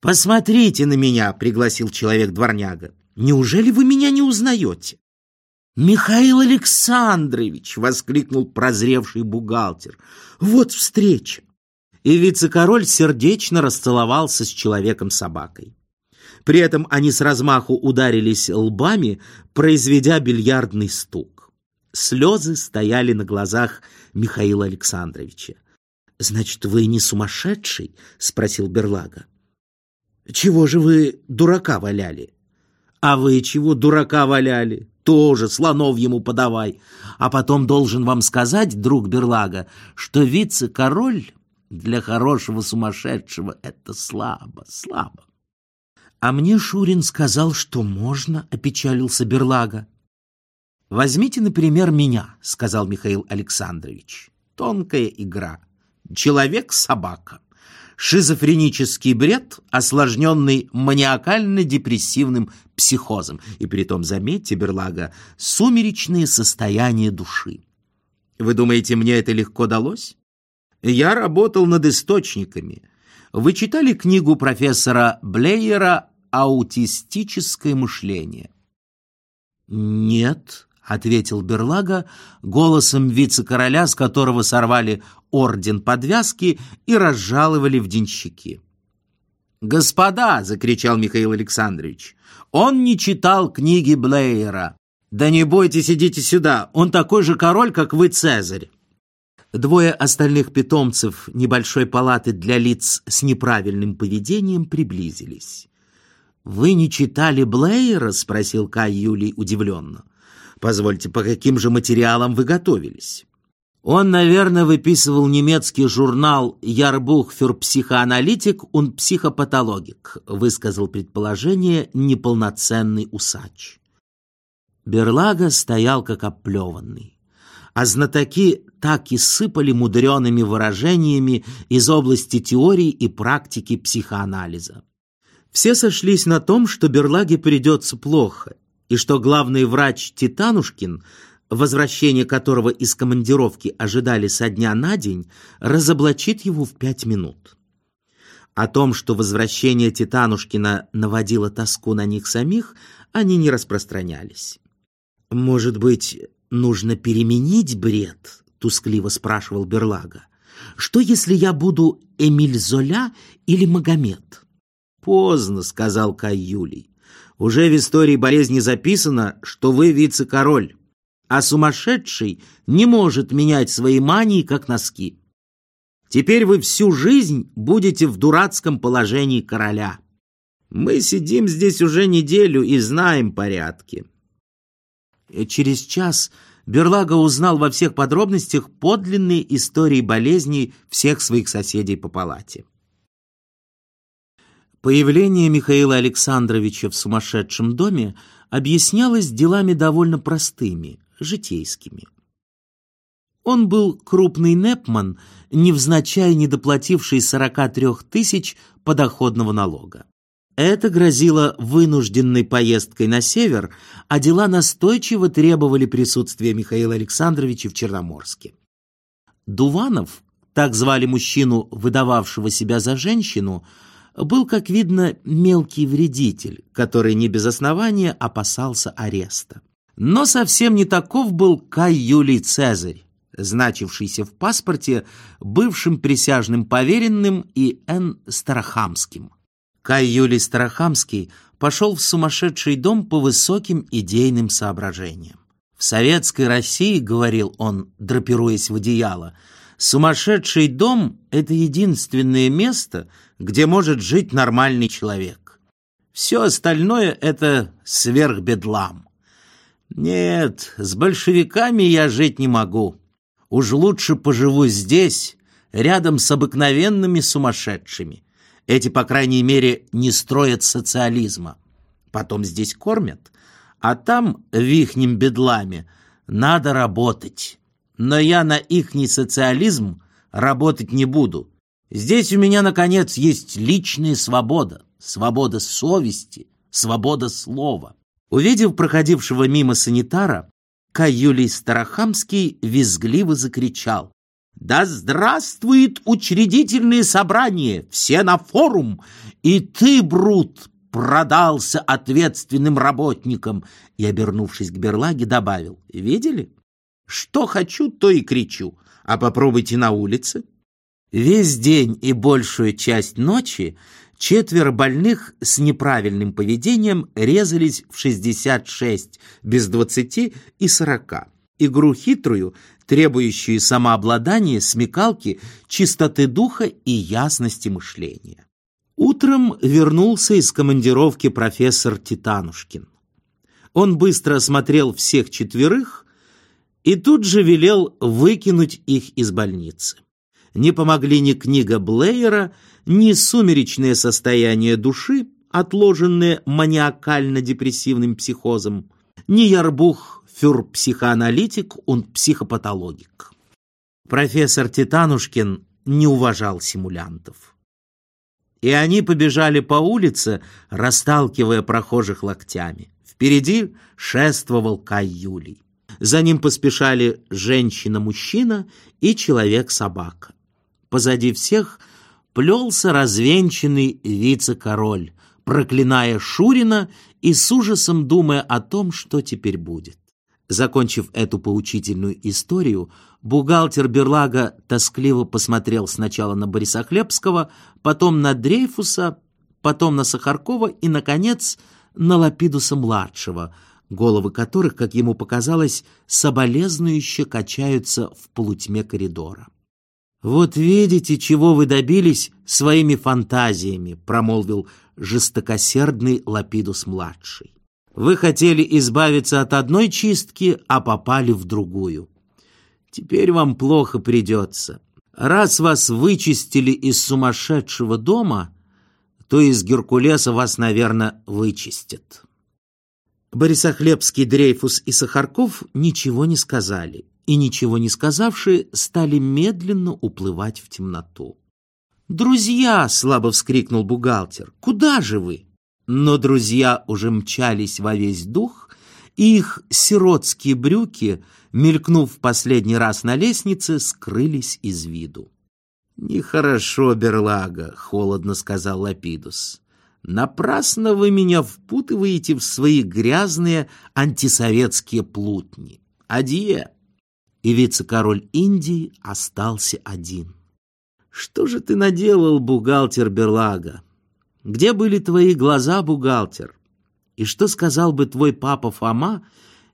«Посмотрите на меня!» — пригласил человек-дворняга. «Неужели вы меня не узнаете?» «Михаил Александрович!» — воскликнул прозревший бухгалтер. «Вот встреча!» И вице-король сердечно расцеловался с человеком-собакой. При этом они с размаху ударились лбами, произведя бильярдный стук. Слезы стояли на глазах Михаила Александровича. «Значит, вы не сумасшедший?» — спросил Берлага. «Чего же вы дурака валяли?» «А вы чего дурака валяли?» «Тоже слонов ему подавай!» А потом должен вам сказать, друг Берлага, что вице-король для хорошего сумасшедшего — это слабо, слабо. А мне Шурин сказал, что можно, — опечалился Берлага. «Возьмите, например, меня», — сказал Михаил Александрович. «Тонкая игра. Человек-собака. Шизофренический бред, осложненный маниакально-депрессивным психозом. И притом, заметьте, Берлага, сумеречные состояния души. Вы думаете, мне это легко далось? Я работал над источниками. Вы читали книгу профессора Блейера «Аутистическое мышление»? Нет, ответил Берлага голосом вице-короля, с которого сорвали орден подвязки и разжаловали в денщики. «Господа!» — закричал Михаил Александрович. «Он не читал книги Блейера. Да не бойтесь, идите сюда. Он такой же король, как вы, Цезарь». Двое остальных питомцев небольшой палаты для лиц с неправильным поведением приблизились. «Вы не читали Блейера?» — спросил Кай Юлий удивленно. «Позвольте, по каким же материалам вы готовились?» Он, наверное, выписывал немецкий журнал «Ярбух фюр психоаналитик und психопатологик», высказал предположение неполноценный усач. Берлага стоял как оплеванный, а знатоки так и сыпали мудреными выражениями из области теории и практики психоанализа. Все сошлись на том, что Берлаге придется плохо, и что главный врач Титанушкин возвращение которого из командировки ожидали со дня на день, разоблачит его в пять минут. О том, что возвращение Титанушкина наводило тоску на них самих, они не распространялись. «Может быть, нужно переменить бред?» — тускливо спрашивал Берлага. «Что, если я буду Эмиль Золя или Магомед?» «Поздно», — сказал Кай Юлий. «Уже в истории болезни записано, что вы вице-король» а сумасшедший не может менять свои мании, как носки. Теперь вы всю жизнь будете в дурацком положении короля. Мы сидим здесь уже неделю и знаем порядки. И через час Берлага узнал во всех подробностях подлинные истории болезней всех своих соседей по палате. Появление Михаила Александровича в сумасшедшем доме объяснялось делами довольно простыми – житейскими. Он был крупный непман, невзначай не доплативший 43 тысяч подоходного налога. Это грозило вынужденной поездкой на север, а дела настойчиво требовали присутствия Михаила Александровича в Черноморске. Дуванов, так звали мужчину, выдававшего себя за женщину, был, как видно, мелкий вредитель, который не без основания опасался ареста. Но совсем не таков был Кай Юлий Цезарь, значившийся в паспорте бывшим присяжным поверенным и Н. Старохамским. Кай Юлий Старохамский пошел в сумасшедший дом по высоким идейным соображениям. В советской России, говорил он, драпируясь в одеяло, сумасшедший дом — это единственное место, где может жить нормальный человек. Все остальное — это сверхбедлам. Нет, с большевиками я жить не могу. Уж лучше поживу здесь, рядом с обыкновенными сумасшедшими. Эти, по крайней мере, не строят социализма. Потом здесь кормят, а там, в ихнем бедламе, надо работать. Но я на ихний социализм работать не буду. Здесь у меня, наконец, есть личная свобода, свобода совести, свобода слова. Увидев проходившего мимо санитара, Кай Юлий Старохамский визгливо закричал. Да здравствует учредительное собрание, все на форум, и ты, Брут, продался ответственным работникам. И, обернувшись к Берлаге, добавил, видели? Что хочу, то и кричу, а попробуйте на улице. Весь день и большую часть ночи четверо больных с неправильным поведением резались в 66, без 20 и 40. Игру хитрую, требующую самообладания, смекалки, чистоты духа и ясности мышления. Утром вернулся из командировки профессор Титанушкин. Он быстро осмотрел всех четверых и тут же велел выкинуть их из больницы. Не помогли ни книга Блейера, ни сумеречное состояние души, отложенное маниакально-депрессивным психозом, ни ярбух фюрпсихоаналитик und психопатологик. Профессор Титанушкин не уважал симулянтов и они побежали по улице, расталкивая прохожих локтями. Впереди шествовал Кай Юлий. За ним поспешали женщина-мужчина и человек-собака. Позади всех плелся развенчанный вице-король, проклиная Шурина и с ужасом думая о том, что теперь будет. Закончив эту поучительную историю, бухгалтер Берлага тоскливо посмотрел сначала на Бориса Хлебского, потом на Дрейфуса, потом на Сахаркова и, наконец, на Лапидуса-младшего, головы которых, как ему показалось, соболезнующе качаются в полутьме коридора. «Вот видите, чего вы добились своими фантазиями», промолвил жестокосердный Лапидус-младший. Вы хотели избавиться от одной чистки, а попали в другую. Теперь вам плохо придется. Раз вас вычистили из сумасшедшего дома, то из Геркулеса вас, наверное, вычистят. Борисохлебский, Дрейфус и Сахарков ничего не сказали, и ничего не сказавшие стали медленно уплывать в темноту. «Друзья!» — слабо вскрикнул бухгалтер. «Куда же вы?» Но друзья уже мчались во весь дух, и их сиротские брюки, мелькнув в последний раз на лестнице, скрылись из виду. «Нехорошо, Берлага», — холодно сказал Лапидус. «Напрасно вы меня впутываете в свои грязные антисоветские плутни. Адье!» И вице-король Индии остался один. «Что же ты наделал, бухгалтер Берлага? Где были твои глаза, бухгалтер? И что сказал бы твой папа Фома,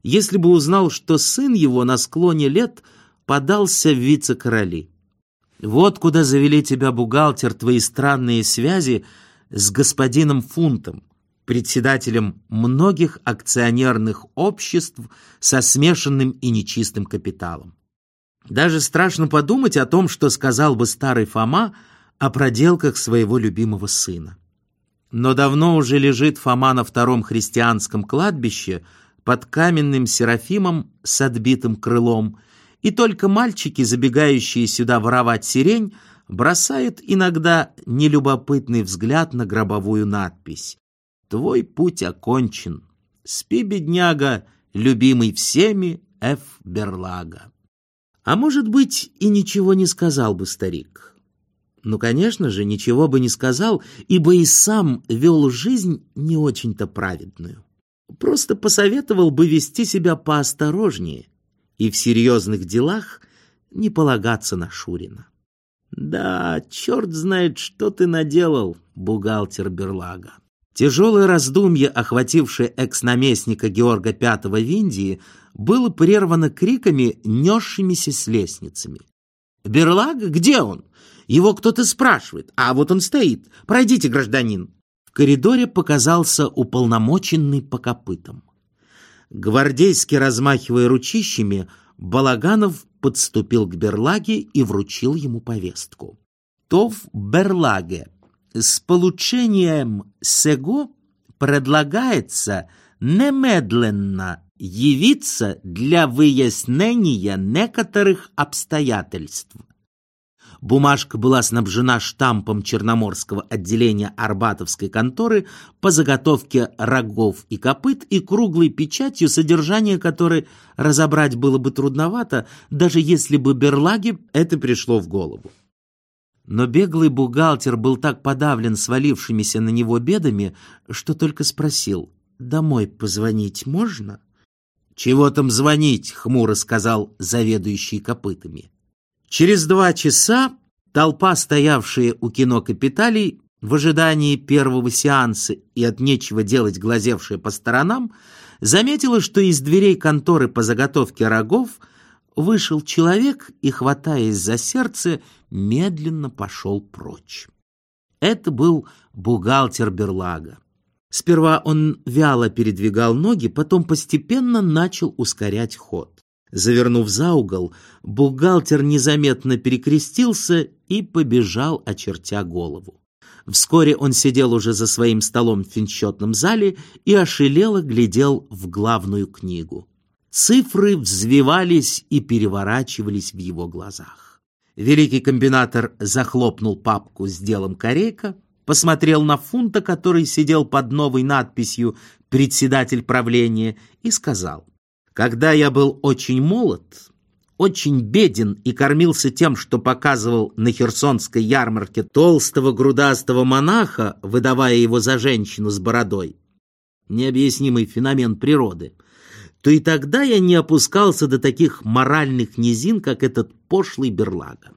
если бы узнал, что сын его на склоне лет подался в вице-короли? Вот куда завели тебя, бухгалтер, твои странные связи с господином Фунтом, председателем многих акционерных обществ со смешанным и нечистым капиталом. Даже страшно подумать о том, что сказал бы старый Фома о проделках своего любимого сына. Но давно уже лежит Фома на втором христианском кладбище под каменным серафимом с отбитым крылом, и только мальчики, забегающие сюда воровать сирень, бросают иногда нелюбопытный взгляд на гробовую надпись. «Твой путь окончен. Спи, бедняга, любимый всеми Ф. Берлага». А может быть, и ничего не сказал бы старик. Ну, конечно же, ничего бы не сказал, ибо и сам вел жизнь не очень-то праведную. Просто посоветовал бы вести себя поосторожнее и в серьезных делах не полагаться на Шурина. Да, черт знает, что ты наделал, бухгалтер Берлага. Тяжелое раздумье, охватившее экс-наместника Георга V в Индии, было прервано криками, несшимися с лестницами. «Берлага? Где он? Его кто-то спрашивает, а вот он стоит. Пройдите, гражданин. В коридоре показался уполномоченный по копытам. Гвардейски размахивая ручищами, Балаганов подступил к Берлаге и вручил ему повестку. Тов Берлаге, с получением сего предлагается немедленно явиться для выяснения некоторых обстоятельств Бумажка была снабжена штампом Черноморского отделения Арбатовской конторы по заготовке рогов и копыт и круглой печатью, содержание которой разобрать было бы трудновато, даже если бы Берлаге это пришло в голову. Но беглый бухгалтер был так подавлен свалившимися на него бедами, что только спросил, «Домой позвонить можно?» «Чего там звонить?» — хмуро сказал заведующий копытами. Через два часа толпа, стоявшая у кино «Капиталий», в ожидании первого сеанса и от нечего делать глазевшая по сторонам, заметила, что из дверей конторы по заготовке рогов вышел человек и, хватаясь за сердце, медленно пошел прочь. Это был бухгалтер Берлага. Сперва он вяло передвигал ноги, потом постепенно начал ускорять ход. Завернув за угол, бухгалтер незаметно перекрестился и побежал, очертя голову. Вскоре он сидел уже за своим столом в финчетном зале и ошалело глядел в главную книгу. Цифры взвивались и переворачивались в его глазах. Великий комбинатор захлопнул папку с делом Корейка, посмотрел на фунта, который сидел под новой надписью «Председатель правления» и сказал, «Когда я был очень молод, очень беден и кормился тем, что показывал на Херсонской ярмарке толстого грудастого монаха, выдавая его за женщину с бородой, необъяснимый феномен природы, то и тогда я не опускался до таких моральных низин, как этот пошлый берлага.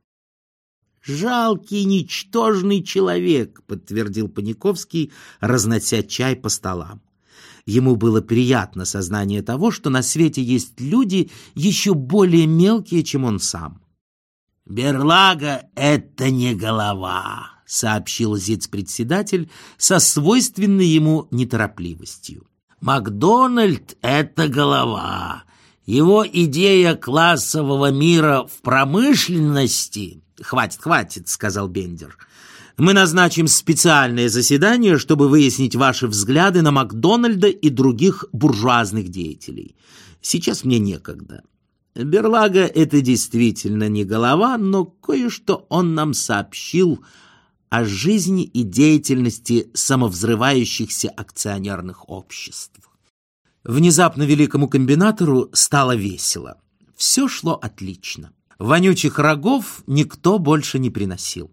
«Жалкий, ничтожный человек», — подтвердил Паниковский, разнося чай по столам. Ему было приятно сознание того, что на свете есть люди еще более мелкие, чем он сам. «Берлага — это не голова», — сообщил зиц-председатель со свойственной ему неторопливостью. «Макдональд — это голова. Его идея классового мира в промышленности «Хватит, хватит», — сказал Бендер. «Мы назначим специальное заседание, чтобы выяснить ваши взгляды на Макдональда и других буржуазных деятелей. Сейчас мне некогда». Берлага — это действительно не голова, но кое-что он нам сообщил о жизни и деятельности самовзрывающихся акционерных обществ. Внезапно великому комбинатору стало весело. Все шло отлично. Вонючих рогов никто больше не приносил.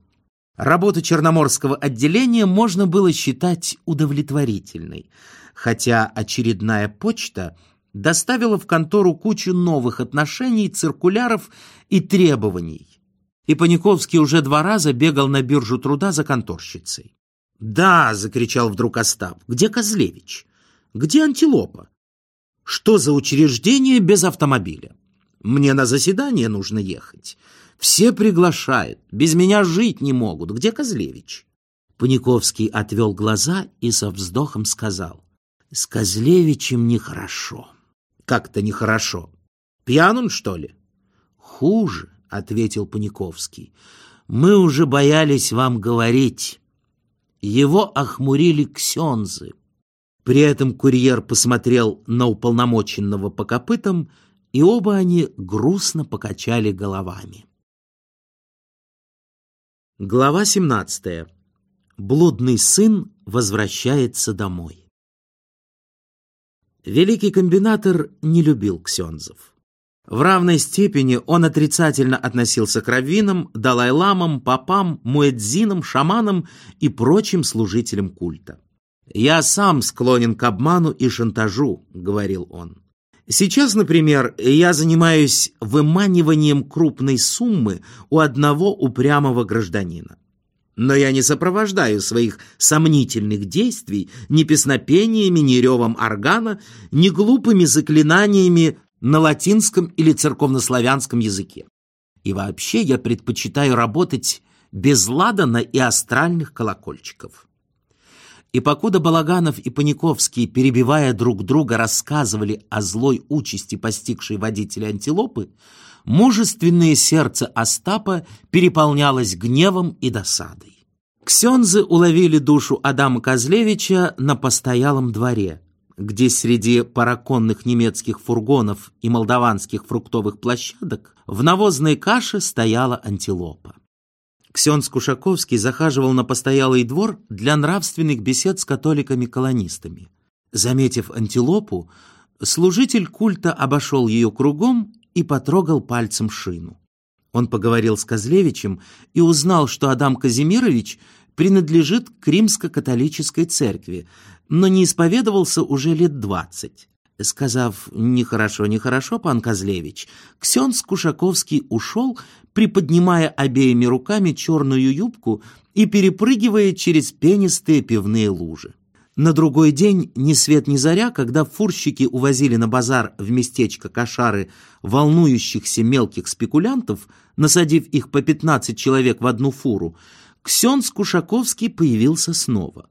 Работу Черноморского отделения можно было считать удовлетворительной, хотя очередная почта доставила в контору кучу новых отношений, циркуляров и требований. И Паниковский уже два раза бегал на биржу труда за конторщицей. «Да!» — закричал вдруг Остап. «Где Козлевич? Где Антилопа? Что за учреждение без автомобиля?» Мне на заседание нужно ехать. Все приглашают. Без меня жить не могут. Где Козлевич?» Паниковский отвел глаза и со вздохом сказал. «С Козлевичем нехорошо». «Как-то нехорошо. Пьян он, что ли?» «Хуже», — ответил Паниковский. «Мы уже боялись вам говорить. Его охмурили ксензы». При этом курьер посмотрел на уполномоченного по копытам и оба они грустно покачали головами. Глава 17. Блудный сын возвращается домой. Великий комбинатор не любил ксензов. В равной степени он отрицательно относился к раввинам, далай-ламам, попам, муэдзинам, шаманам и прочим служителям культа. «Я сам склонен к обману и шантажу», — говорил он. Сейчас, например, я занимаюсь выманиванием крупной суммы у одного упрямого гражданина. Но я не сопровождаю своих сомнительных действий ни песнопениями, ни ревом органа, ни глупыми заклинаниями на латинском или церковнославянском языке. И вообще я предпочитаю работать без ладана и астральных колокольчиков. И покуда Балаганов и Паниковский, перебивая друг друга, рассказывали о злой участи, постигшей водителя антилопы, мужественное сердце Остапа переполнялось гневом и досадой. Ксензы уловили душу Адама Козлевича на постоялом дворе, где среди параконных немецких фургонов и молдаванских фруктовых площадок в навозной каше стояла антилопа. Ксен Скушаковский захаживал на постоялый двор для нравственных бесед с католиками-колонистами. Заметив антилопу, служитель культа обошел ее кругом и потрогал пальцем шину. Он поговорил с Козлевичем и узнал, что Адам Казимирович принадлежит к римско-католической церкви, но не исповедовался уже лет двадцать. Сказав «нехорошо, нехорошо, пан Козлевич», Ксен Скушаковский ушел, приподнимая обеими руками черную юбку и перепрыгивая через пенистые пивные лужи. На другой день, ни свет ни заря, когда фурщики увозили на базар в местечко Кошары волнующихся мелких спекулянтов, насадив их по 15 человек в одну фуру, Ксен Скушаковский появился снова.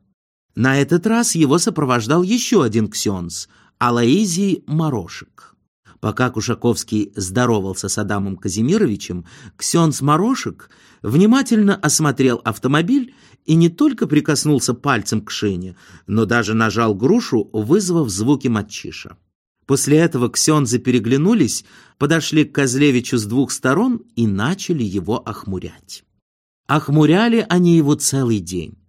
На этот раз его сопровождал еще один ксенс – Алаизий Морошек. Пока Кушаковский здоровался с Адамом Казимировичем, Ксенс Морошек внимательно осмотрел автомобиль и не только прикоснулся пальцем к шине, но даже нажал грушу, вызвав звуки матчиша. После этого ксензы переглянулись, подошли к Козлевичу с двух сторон и начали его охмурять. Охмуряли они его целый день.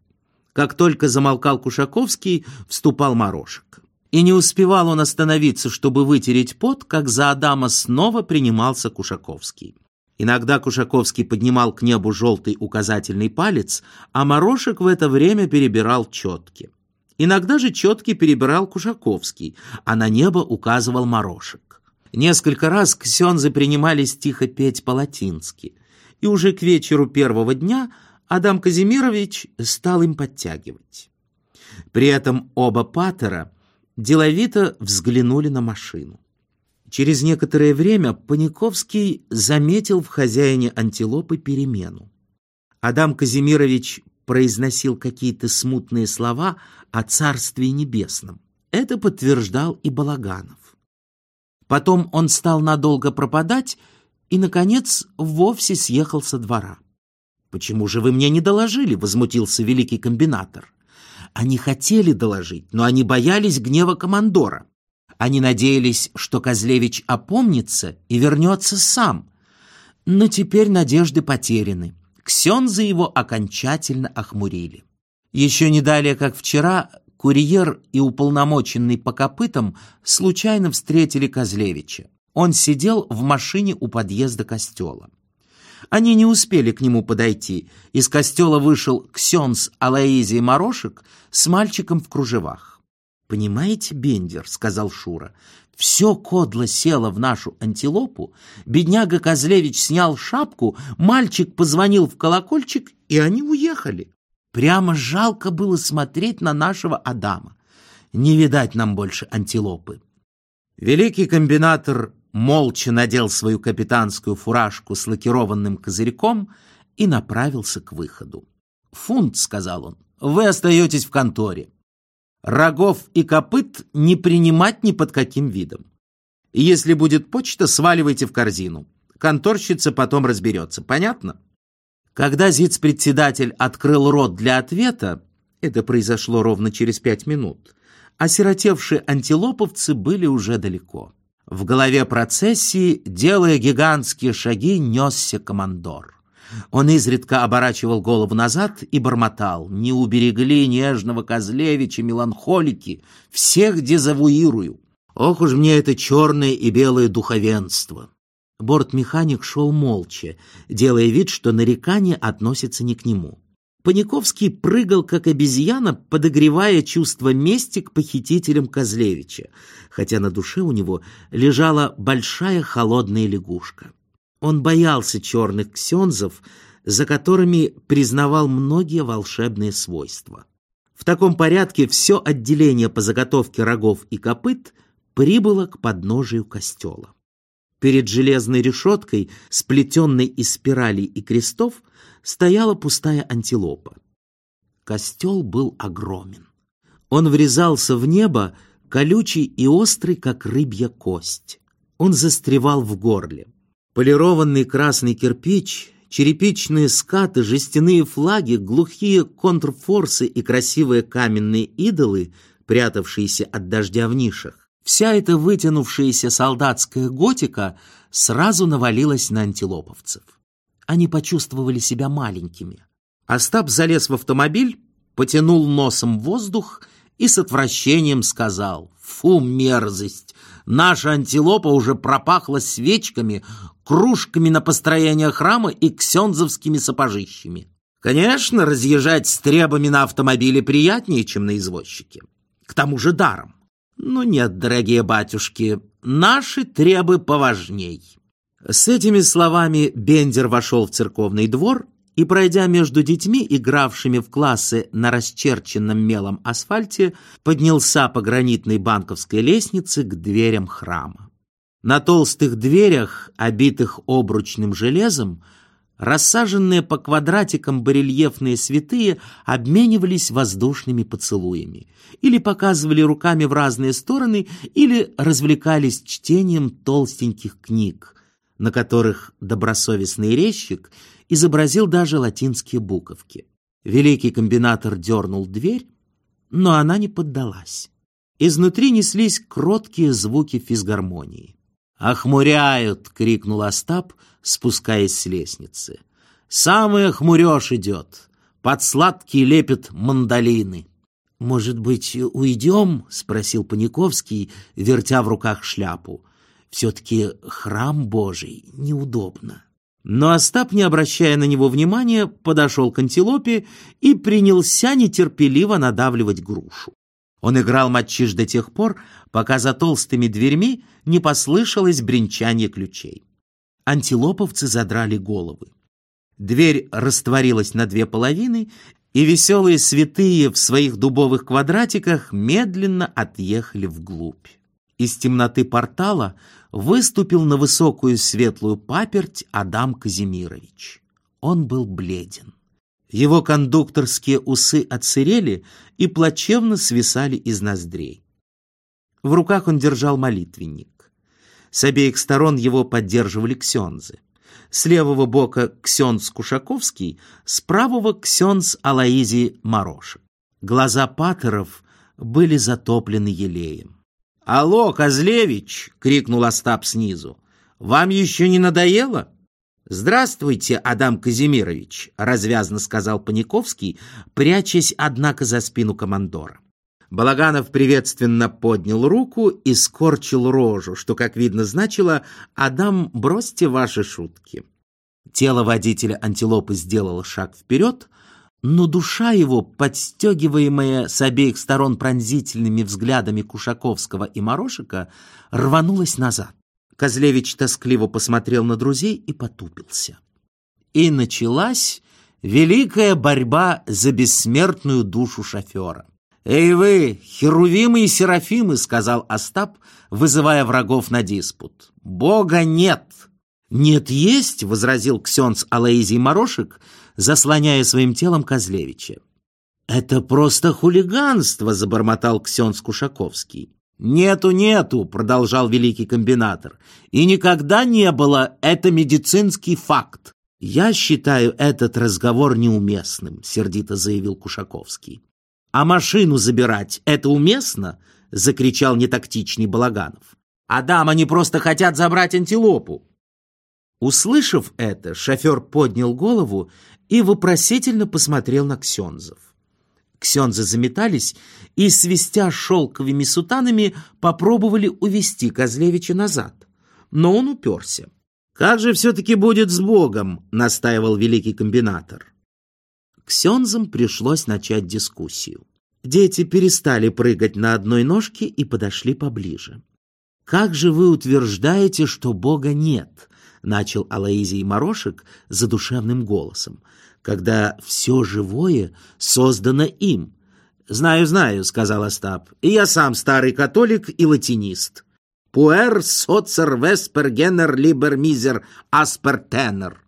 Как только замолкал Кушаковский, вступал Морошек. И не успевал он остановиться, чтобы вытереть пот, как за Адама снова принимался Кушаковский. Иногда Кушаковский поднимал к небу желтый указательный палец, а Морошек в это время перебирал четки. Иногда же четки перебирал Кушаковский, а на небо указывал Морошек. Несколько раз ксензы принимались тихо петь по-латински, и уже к вечеру первого дня Адам Казимирович стал им подтягивать. При этом оба патера – деловито взглянули на машину. Через некоторое время Паниковский заметил в хозяине антилопы перемену. Адам Казимирович произносил какие-то смутные слова о Царстве Небесном. Это подтверждал и Балаганов. Потом он стал надолго пропадать и, наконец, вовсе съехал со двора. «Почему же вы мне не доложили?» — возмутился великий комбинатор. Они хотели доложить, но они боялись гнева командора. Они надеялись, что Козлевич опомнится и вернется сам. Но теперь надежды потеряны. Ксензы его окончательно охмурили. Еще не далее, как вчера, курьер и уполномоченный по копытам случайно встретили Козлевича. Он сидел в машине у подъезда костела. Они не успели к нему подойти. Из костела вышел Ксенс Алаизий Морошек с мальчиком в кружевах. «Понимаете, Бендер, — сказал Шура, — все кодло село в нашу антилопу, бедняга Козлевич снял шапку, мальчик позвонил в колокольчик, и они уехали. Прямо жалко было смотреть на нашего Адама. Не видать нам больше антилопы». Великий комбинатор молча надел свою капитанскую фуражку с лакированным козырьком и направился к выходу. «Фунт», — сказал он, — «вы остаетесь в конторе. Рогов и копыт не принимать ни под каким видом. Если будет почта, сваливайте в корзину. Конторщица потом разберется. Понятно?» Когда зиц-председатель открыл рот для ответа, это произошло ровно через пять минут, осиротевшие антилоповцы были уже далеко. В голове процессии, делая гигантские шаги, несся командор. Он изредка оборачивал голову назад и бормотал. «Не уберегли нежного Козлевича, меланхолики! Всех дезавуирую! Ох уж мне это черное и белое духовенство!» Бортмеханик шел молча, делая вид, что нарекание относится не к нему. Паниковский прыгал, как обезьяна, подогревая чувство мести к похитителям Козлевича, хотя на душе у него лежала большая холодная лягушка. Он боялся черных ксензов, за которыми признавал многие волшебные свойства. В таком порядке все отделение по заготовке рогов и копыт прибыло к подножию костела. Перед железной решеткой, сплетенной из спиралей и крестов, стояла пустая антилопа. Костел был огромен. Он врезался в небо, колючий и острый, как рыбья кость. Он застревал в горле. Полированный красный кирпич, черепичные скаты, жестяные флаги, глухие контрфорсы и красивые каменные идолы, прятавшиеся от дождя в нишах. Вся эта вытянувшаяся солдатская готика сразу навалилась на антилоповцев. Они почувствовали себя маленькими. Остап залез в автомобиль, потянул носом воздух и с отвращением сказал «Фу, мерзость! Наша антилопа уже пропахла свечками, кружками на построение храма и ксензовскими сапожищами. Конечно, разъезжать с требами на автомобиле приятнее, чем на извозчике. К тому же даром. Но нет, дорогие батюшки, наши требы поважней». С этими словами Бендер вошел в церковный двор и, пройдя между детьми, игравшими в классы на расчерченном мелом асфальте, поднялся по гранитной банковской лестнице к дверям храма. На толстых дверях, обитых обручным железом, рассаженные по квадратикам барельефные святые обменивались воздушными поцелуями, или показывали руками в разные стороны, или развлекались чтением толстеньких книг, на которых добросовестный резчик – изобразил даже латинские буковки. Великий комбинатор дернул дверь, но она не поддалась. Изнутри неслись кроткие звуки физгармонии. «Охмуряют!» — крикнул Остап, спускаясь с лестницы. «Самый охмуреж идет! Под сладкий лепет мандолины!» «Может быть, уйдем?» — спросил Паниковский, вертя в руках шляпу. «Все-таки храм Божий неудобно». Но Остап, не обращая на него внимания, подошел к антилопе и принялся нетерпеливо надавливать грушу. Он играл матчиш до тех пор, пока за толстыми дверьми не послышалось бренчание ключей. Антилоповцы задрали головы. Дверь растворилась на две половины, и веселые святые в своих дубовых квадратиках медленно отъехали вглубь. Из темноты портала выступил на высокую светлую паперть Адам Казимирович. Он был бледен. Его кондукторские усы отсырели и плачевно свисали из ноздрей. В руках он держал молитвенник. С обеих сторон его поддерживали ксензы. С левого бока ксенз Кушаковский, с правого ксенз Алаизий Морошек. Глаза патеров были затоплены елеем. «Алло, Козлевич!» — крикнул Остап снизу. «Вам еще не надоело?» «Здравствуйте, Адам Казимирович», — развязно сказал Паниковский, прячась, однако, за спину командора. Балаганов приветственно поднял руку и скорчил рожу, что, как видно, значило «Адам, бросьте ваши шутки». Тело водителя антилопы сделало шаг вперед, но душа его, подстегиваемая с обеих сторон пронзительными взглядами Кушаковского и Морошика, рванулась назад. Козлевич тоскливо посмотрел на друзей и потупился. И началась великая борьба за бессмертную душу шофера. «Эй вы, херувимы и серафимы!» — сказал Остап, вызывая врагов на диспут. «Бога нет!» «Нет, есть!» — возразил ксенц Алаизий Морошек — заслоняя своим телом Козлевича. «Это просто хулиганство!» — забормотал Ксен Скушаковский. «Нету, нету!» — продолжал великий комбинатор. «И никогда не было! Это медицинский факт!» «Я считаю этот разговор неуместным», — сердито заявил Кушаковский. «А машину забирать — это уместно?» — закричал нетактичный Балаганов. «Адам, они просто хотят забрать антилопу!» Услышав это, шофер поднял голову и вопросительно посмотрел на Ксензов. Ксензы заметались и, свистя шелковыми сутанами, попробовали увести Козлевича назад. Но он уперся. «Как же все-таки будет с Богом?» — настаивал великий комбинатор. Ксензам пришлось начать дискуссию. Дети перестали прыгать на одной ножке и подошли поближе. «Как же вы утверждаете, что Бога нет?» — начал Алаизий Морошек задушевным голосом, «когда все живое создано им». «Знаю, знаю», — сказал Остап, — «и я сам старый католик и латинист». «Пуэр соцер веспер генер либер мизер аспертенер».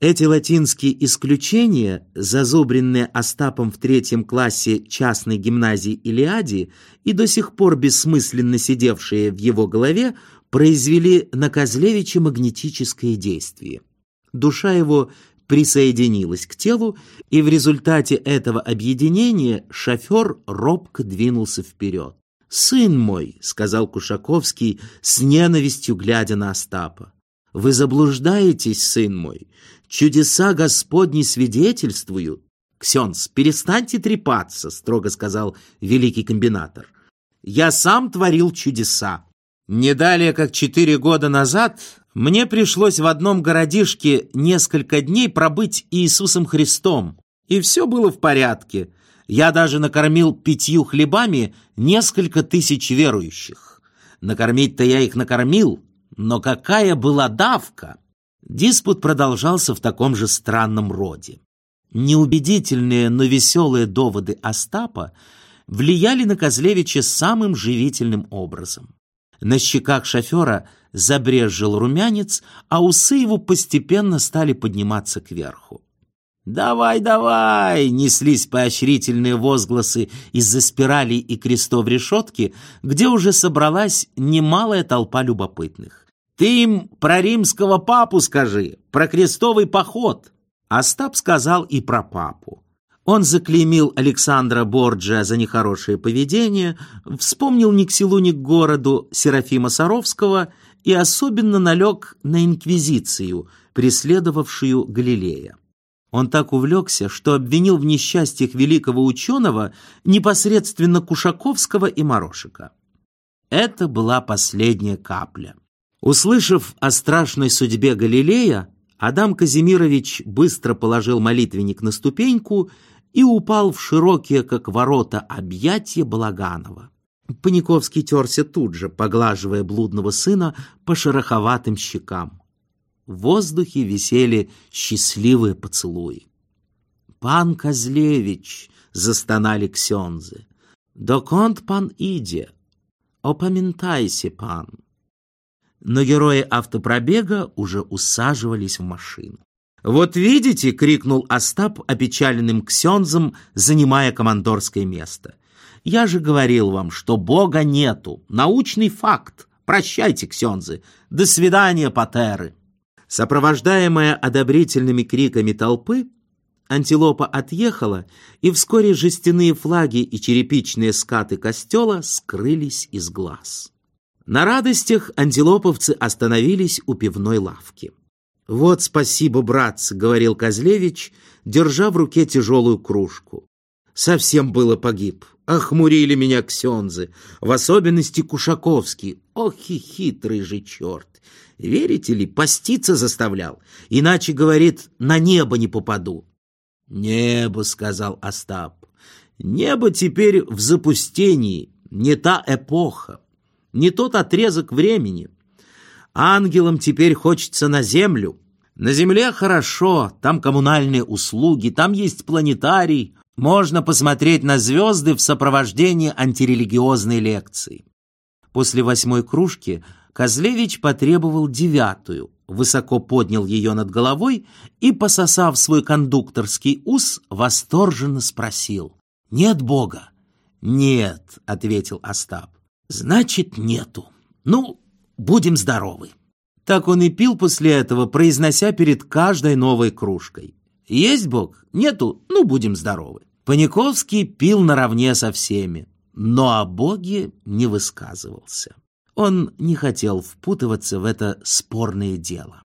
Эти латинские исключения, зазубренные Остапом в третьем классе частной гимназии Илиади и до сих пор бессмысленно сидевшие в его голове, произвели на Козлевича магнетическое действие. Душа его присоединилась к телу, и в результате этого объединения шофер робко двинулся вперед. «Сын мой», — сказал Кушаковский, с ненавистью глядя на Остапа, Вы заблуждаетесь, сын мой. Чудеса Господни свидетельствуют. Ксенс, перестаньте трепаться, строго сказал великий комбинатор. Я сам творил чудеса. Не далее, как четыре года назад, мне пришлось в одном городишке несколько дней пробыть Иисусом Христом, и все было в порядке. Я даже накормил пятью хлебами несколько тысяч верующих. Накормить-то я их накормил, но какая была давка! Диспут продолжался в таком же странном роде. Неубедительные, но веселые доводы Остапа влияли на Козлевича самым живительным образом. На щеках шофера забрезжил румянец, а усы его постепенно стали подниматься кверху. «Давай, давай!» — неслись поощрительные возгласы из-за спиралей и крестов решетки, где уже собралась немалая толпа любопытных. «Ты им про римского папу скажи, про крестовый поход!» Остап сказал и про папу. Он заклеймил Александра Борджа за нехорошее поведение, вспомнил ни к селу, ни к городу Серафима Саровского и особенно налег на инквизицию, преследовавшую Галилея. Он так увлекся, что обвинил в несчастьях великого ученого непосредственно Кушаковского и Морошика. Это была последняя капля. Услышав о страшной судьбе Галилея, Адам Казимирович быстро положил молитвенник на ступеньку и упал в широкие, как ворота, объятия Балаганова. Паниковский терся тут же, поглаживая блудного сына по шероховатым щекам. В воздухе висели счастливые поцелуи. «Пан Козлевич!» — застонали ксензы. «Доконт пан иде! Опаментайся, пан!» Но герои автопробега уже усаживались в машину. «Вот видите!» — крикнул Остап опечаленным ксензом, занимая командорское место. «Я же говорил вам, что Бога нету. Научный факт. Прощайте, ксензы. До свидания, патеры!» Сопровождаемая одобрительными криками толпы, антилопа отъехала, и вскоре жестяные флаги и черепичные скаты костела скрылись из глаз. На радостях антилоповцы остановились у пивной лавки. «Вот спасибо, братцы», — говорил Козлевич, держа в руке тяжелую кружку. «Совсем было погиб. Охмурили меня ксензы, в особенности Кушаковский. Ох и хитрый же черт! Верите ли, поститься заставлял. Иначе, говорит, на небо не попаду. Небо, сказал Остап. Небо теперь в запустении, не та эпоха, не тот отрезок времени. Ангелам теперь хочется на землю. На земле хорошо, там коммунальные услуги, там есть планетарий, можно посмотреть на звезды в сопровождении антирелигиозной лекции. После восьмой кружки Козлевич потребовал девятую, высоко поднял ее над головой и, пососав свой кондукторский ус, восторженно спросил. «Нет Бога?» «Нет», — ответил Остап. «Значит, нету. Ну, будем здоровы». Так он и пил после этого, произнося перед каждой новой кружкой. «Есть Бог? Нету? Ну, будем здоровы». Паниковский пил наравне со всеми, но о Боге не высказывался. Он не хотел впутываться в это спорное дело.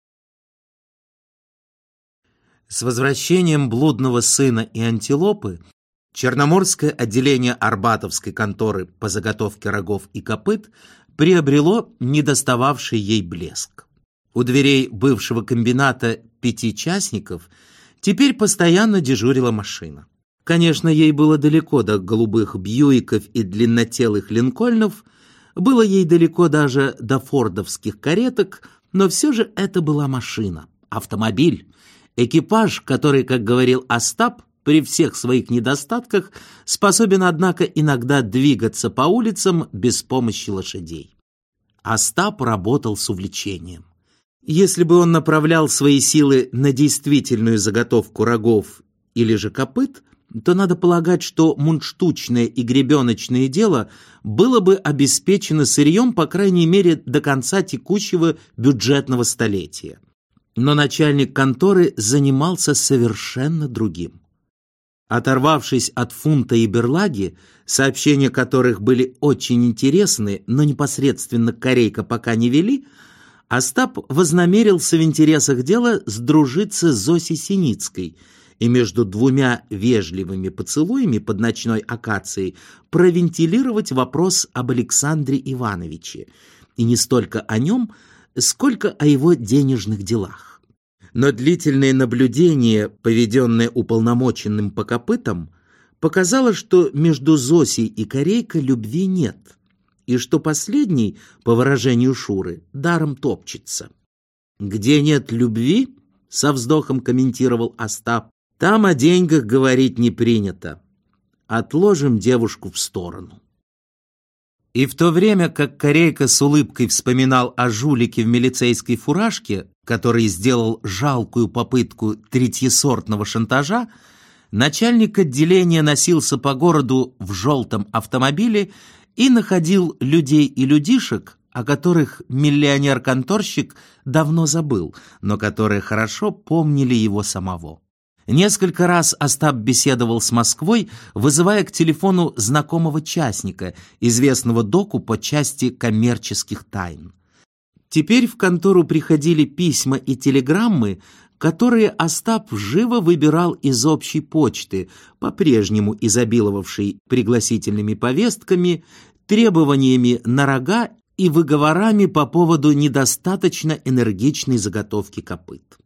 С возвращением блудного сына и антилопы Черноморское отделение Арбатовской конторы по заготовке рогов и копыт приобрело недостававший ей блеск. У дверей бывшего комбината пяти частников теперь постоянно дежурила машина. Конечно, ей было далеко до голубых бьюиков и длиннотелых линкольнов, было ей далеко даже до фордовских кареток, но все же это была машина, автомобиль, экипаж, который, как говорил Остап, при всех своих недостатках способен, однако, иногда двигаться по улицам без помощи лошадей. Остап работал с увлечением. Если бы он направлял свои силы на действительную заготовку рогов или же копыт – то надо полагать, что мундштучное и гребеночное дело было бы обеспечено сырьем, по крайней мере, до конца текущего бюджетного столетия. Но начальник конторы занимался совершенно другим. Оторвавшись от фунта и берлаги, сообщения которых были очень интересны, но непосредственно корейка пока не вели, Остап вознамерился в интересах дела сдружиться с Зосей Синицкой и между двумя вежливыми поцелуями под ночной акацией провентилировать вопрос об Александре Ивановиче, и не столько о нем, сколько о его денежных делах. Но длительное наблюдение, поведенное уполномоченным по копытам, показало, что между Зосей и Корейко любви нет – и что последний, по выражению Шуры, даром топчется. «Где нет любви, — со вздохом комментировал Остап, — там о деньгах говорить не принято. Отложим девушку в сторону». И в то время, как Корейка с улыбкой вспоминал о жулике в милицейской фуражке, который сделал жалкую попытку третьесортного шантажа, начальник отделения носился по городу в желтом автомобиле и находил людей и людишек, о которых миллионер-конторщик давно забыл, но которые хорошо помнили его самого. Несколько раз Остап беседовал с Москвой, вызывая к телефону знакомого частника, известного доку по части коммерческих тайн. Теперь в контору приходили письма и телеграммы, которые Остап живо выбирал из общей почты, по-прежнему изобиловавшей пригласительными повестками, требованиями на рога и выговорами по поводу недостаточно энергичной заготовки копыт.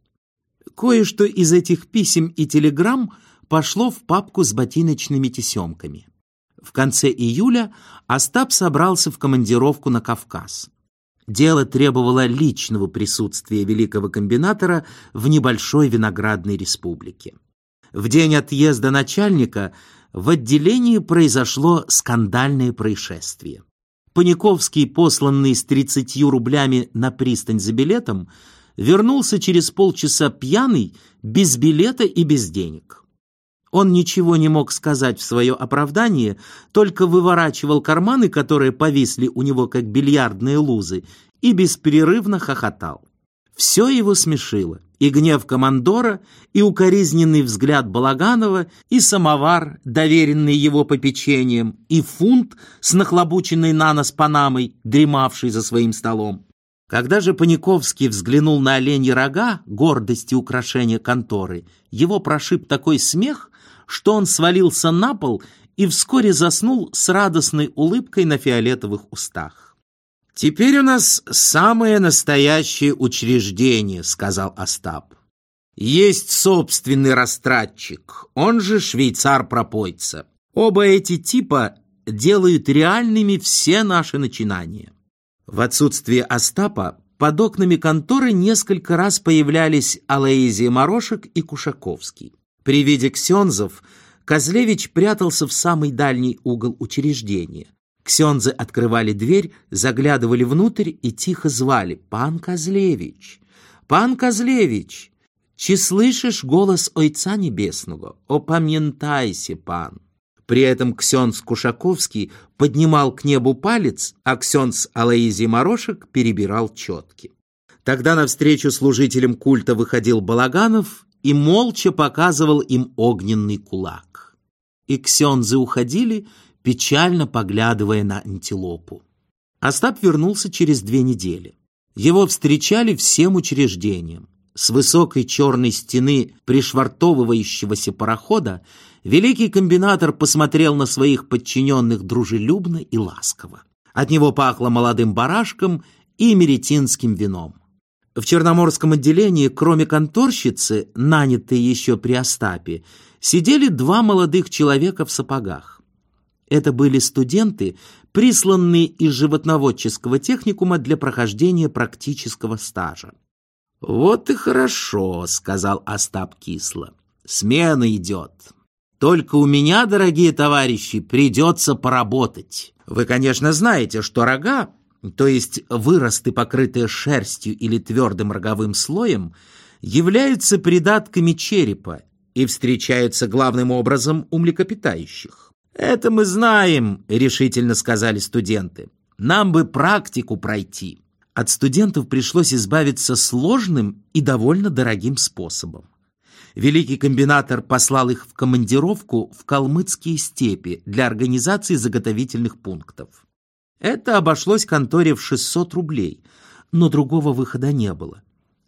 Кое-что из этих писем и телеграмм пошло в папку с ботиночными тесемками. В конце июля Остап собрался в командировку на Кавказ. Дело требовало личного присутствия великого комбинатора в небольшой виноградной республике. В день отъезда начальника в отделении произошло скандальное происшествие. Паниковский, посланный с 30 рублями на пристань за билетом, вернулся через полчаса пьяный, без билета и без денег. Он ничего не мог сказать в свое оправдание, только выворачивал карманы, которые повисли у него как бильярдные лузы, и беспрерывно хохотал. Все его смешило, и гнев командора, и укоризненный взгляд Балаганова, и самовар, доверенный его попечением, и фунт с нахлобученной на нос панамой, дремавший за своим столом. Когда же Паниковский взглянул на оленьи рога, гордости украшения конторы, его прошиб такой смех, что он свалился на пол и вскоре заснул с радостной улыбкой на фиолетовых устах. «Теперь у нас самое настоящее учреждение», — сказал Остап. «Есть собственный растратчик, он же швейцар-пропойца. Оба эти типа делают реальными все наши начинания». В отсутствие Остапа под окнами конторы несколько раз появлялись Алаизия Морошек и Кушаковский. При виде ксензов Козлевич прятался в самый дальний угол учреждения. Ксензы открывали дверь, заглядывали внутрь и тихо звали «Пан Козлевич! Пан Козлевич! Чи слышишь голос Ойца Небесного? Опам'ятайся, пан!» При этом Ксенс Кушаковский поднимал к небу палец, а Ксенс Алаизий Морошек перебирал четки. Тогда навстречу служителям культа выходил Балаганов и молча показывал им огненный кулак. И ксензы уходили, печально поглядывая на антилопу. Остап вернулся через две недели. Его встречали всем учреждением. С высокой черной стены пришвартовывающегося парохода великий комбинатор посмотрел на своих подчиненных дружелюбно и ласково. От него пахло молодым барашком и меретинским вином. В Черноморском отделении, кроме конторщицы, нанятой еще при Остапе, сидели два молодых человека в сапогах. Это были студенты, присланные из животноводческого техникума для прохождения практического стажа. «Вот и хорошо», — сказал Остап кисло. «Смена идет. Только у меня, дорогие товарищи, придется поработать. Вы, конечно, знаете, что рога, то есть выросты, покрытые шерстью или твердым роговым слоем, являются придатками черепа и встречаются главным образом у млекопитающих. «Это мы знаем», — решительно сказали студенты. «Нам бы практику пройти». От студентов пришлось избавиться сложным и довольно дорогим способом. Великий комбинатор послал их в командировку в калмыцкие степи для организации заготовительных пунктов. Это обошлось конторе в 600 рублей, но другого выхода не было.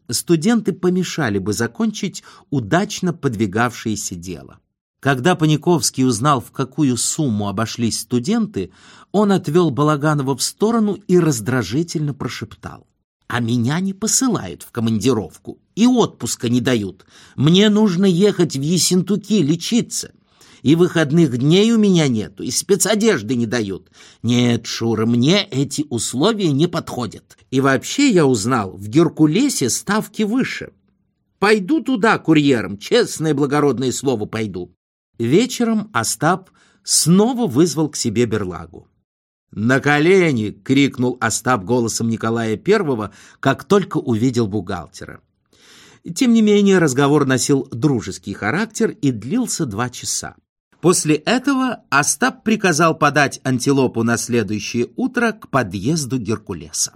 Студенты помешали бы закончить удачно подвигавшееся дело. Когда Паниковский узнал, в какую сумму обошлись студенты, он отвел Балаганова в сторону и раздражительно прошептал. «А меня не посылают в командировку и отпуска не дают. Мне нужно ехать в Ессентуки лечиться и выходных дней у меня нету, и спецодежды не дают. Нет, Шура, мне эти условия не подходят. И вообще я узнал, в Геркулесе ставки выше. Пойду туда курьером, честное благородное слово пойду. Вечером Остап снова вызвал к себе Берлагу. «На колени!» — крикнул Остап голосом Николая Первого, как только увидел бухгалтера. Тем не менее, разговор носил дружеский характер и длился два часа. После этого Остап приказал подать антилопу на следующее утро к подъезду Геркулеса.